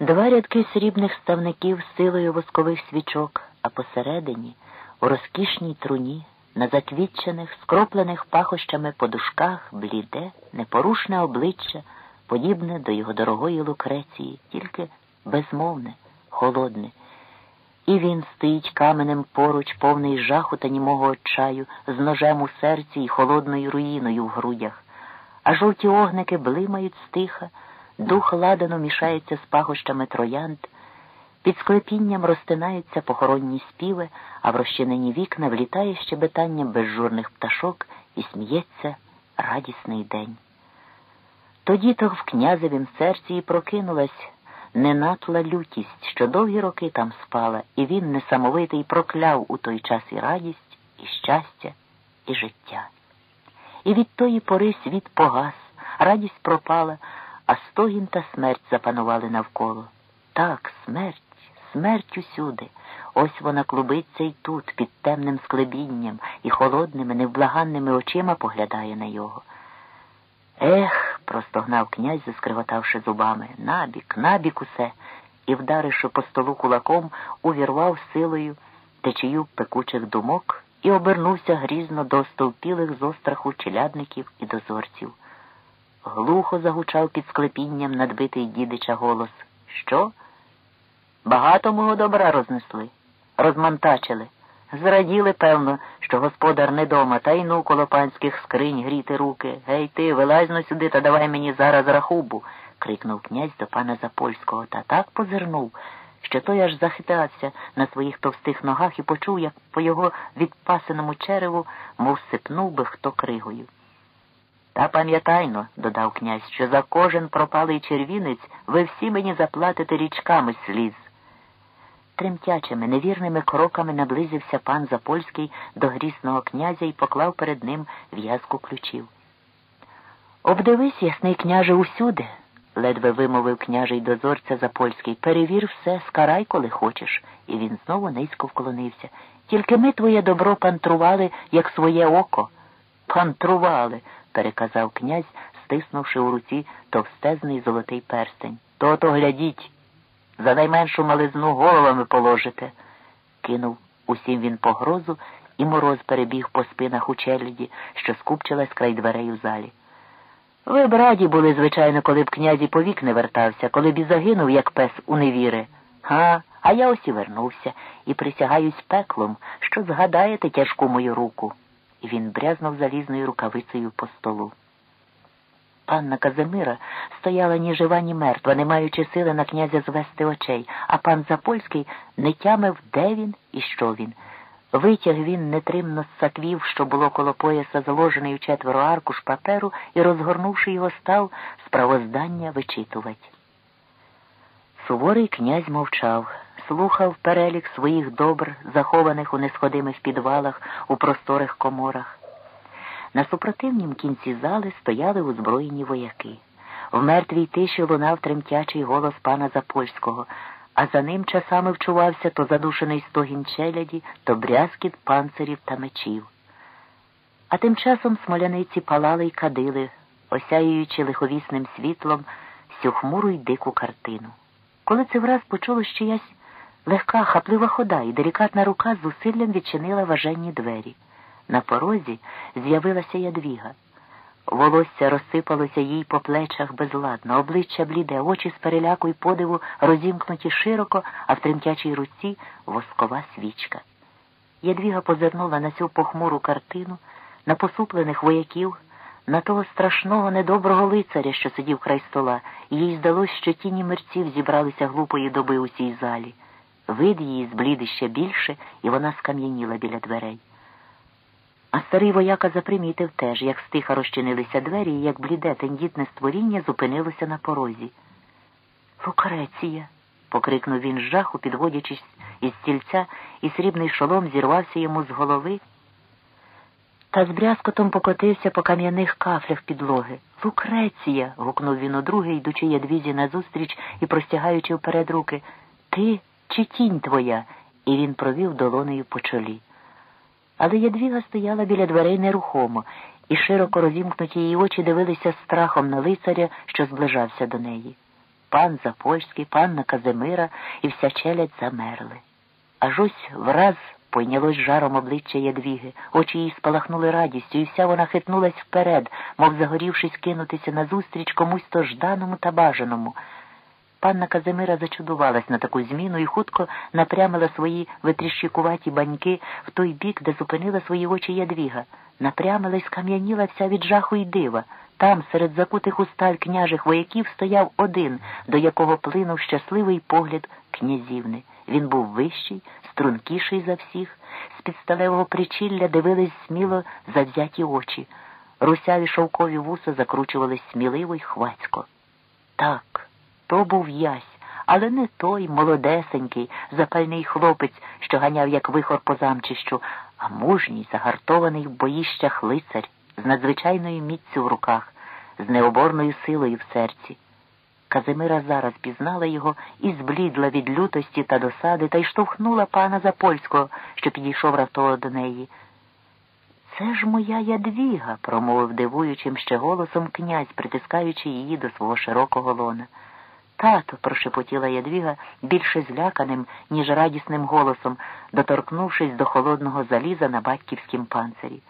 Два рядки срібних ставників з силою воскових свічок, а посередині, у розкішній труні, на заквітчених, скроплених пахощами подушках, бліде, непорушне обличчя, подібне до його дорогої Лукреції, тільки безмовне, холодне. І він стоїть каменем поруч, повний жаху та німого отчаю, з ножем у серці і холодною руїною в грудях, а жовті огники блимають стиха, дух ладано мішається з пахощами троянд, під склепінням розтинаються похоронні співи, а в розчинені вікна влітає щебетання безжурних пташок і сміється радісний день. Тоді то в князевім серці і прокинулась ненатла лютість, що довгі роки там спала, і він несамовитий прокляв у той час і радість, і щастя, і життя. І від тої пори світ погас, радість пропала, а стогін та смерть запанували навколо. Так, смерть, смерть усюди. Ось вона клубиться й тут, під темним склебінням, і холодними, невблаганними очима поглядає на його. Ех, простогнав князь, заскривотавши зубами. Набік, набік усе, і, вдаривши по столу кулаком, увірвав силою течію пекучих думок і обернувся грізно до стовпілих з остраху челядників і дозорців. Глухо загучав під склепінням надбитий дідича голос. Що? Багато мого добра рознесли, розмантачили. Зраділи, певно, що господар не дома, та й ну коло панських скринь гріти руки. Гей ти, вилазь сюди та давай мені зараз рахубу. крикнув князь до пана Запольського та так позирнув, що той аж захитався на своїх товстих ногах і почув, як по його відпасеному череву, мов сипнув би хто кригою. Та пам'ятайно, додав князь, що за кожен пропалий червінець ви всі мені заплатите річками сліз. Тремтячими, невірними кроками наблизився пан Запольський до грісного князя і поклав перед ним в'язку ключів. Обдивись, ясний княже, усюди, ледве вимовив княжий дозорця Запольський. Перевір все, скарай, коли хочеш. І він знову низько вклонився. Тільки ми твоє добро пантрували, як своє око. Пантрували, переказав князь, стиснувши у руці товстезний золотий перстень. То-то глядіть. За найменшу мализну головами положите. Кинув усім він погрозу, і мороз перебіг по спинах у челяді, що скупчилась край дверей у залі. Ви б раді були, звичайно, коли б князі повік не вертався, коли б і загинув, як пес у невіри. Га, а я ось і вернувся і присягаюсь пеклом, що згадаєте тяжку мою руку. Він брязнув залізною рукавицею по столу. Панна Казимира стояла ні жива, ні мертва, не маючи сили на князя звести очей, а пан Запольський не тямив, де він і що він. Витяг він нетримно з саквів, що було коло пояса, заложений у четверо аркуш паперу, і, розгорнувши його, став справоздання вичитувати. Суворий князь мовчав, слухав перелік своїх добр, захованих у несходимих підвалах, у просторих коморах. На супротивнім кінці зали стояли озброєні вояки. В мертвій тиші лунав тремтячий голос пана Запольського, а за ним часами вчувався то задушений стогін челяді, то брязкіт панцирів та мечів. А тим часом смоляниці палали й кадили, осяюючи лиховісним світлом всю хмуру й дику картину. Коли це враз почулось чиясь легка, хаплива хода, і делікатна рука з зусиллям відчинила важенні двері. На порозі з'явилася ядвіга. Волосся розсипалося їй по плечах безладно, обличчя бліде, очі з переляку й подиву розімкнуті широко, а в тремтячій руці воскова свічка. Ядвіга позирнула на цю похмуру картину, на посуплених вояків, на того страшного недоброго лицаря, що сидів край стола, і їй здалось, що тіні мерців зібралися глупої доби у цій залі. Вид її збліди ще більше, і вона скам'яніла біля дверей. А старий вояка запримітив теж, як стиха розчинилися двері і як бліде тендітне створіння зупинилося на порозі. Лукреція. покрикнув він з жаху, підводячись із стільця, і срібний шолом зірвався йому з голови. Та з брязкотом покотився по кам'яних кафлях підлоги. Лукреція. гукнув він удруге, йдучи ядвізі назустріч і простягаючи вперед руки. Ти чи тінь твоя? І він провів долонею по чолі. Але ядвіга стояла біля дверей нерухомо, і широко розімкнуті її очі дивилися страхом на лицаря, що зближався до неї. пан Запольський, панна Казимира і вся челядь замерли. Аж ось враз пойнялось жаром обличчя Ядвіги, очі їй спалахнули радістю, і вся вона хитнулась вперед, мов загорівшись кинутися назустріч комусь то жданому та бажаному. Панна Казимира зачудувалась на таку зміну і хутко напрямила свої витріщикуваті баньки в той бік, де зупинила свої очі ядвіга. Напрямила й скам'яніла вся від жаху й дива. Там, серед закутих у сталь княжих вояків, стояв один, до якого плинув щасливий погляд князівни. Він був вищий, стрункіший за всіх, з підсталевого причілля дивились сміло завзяті очі. Русяві шовкові вуса закручувались сміливо й хвацько. Так. То був ясь, але не той молодесенький, запальний хлопець, що ганяв, як вихор по замчищу, а мужній, загартований в боїщах лицар, з надзвичайною міццю в руках, з необорною силою в серці. Казимира зараз пізнала його і зблідла від лютості та досади та й штовхнула пана Запольського, що підійшов раптово до неї. Це ж моя ядвіга, промовив дивуючим ще голосом князь, притискаючи її до свого широкого лона. Тато, прошепотіла ядвіга більше зляканим, ніж радісним голосом, доторкнувшись до холодного заліза на батьківськім панцирі.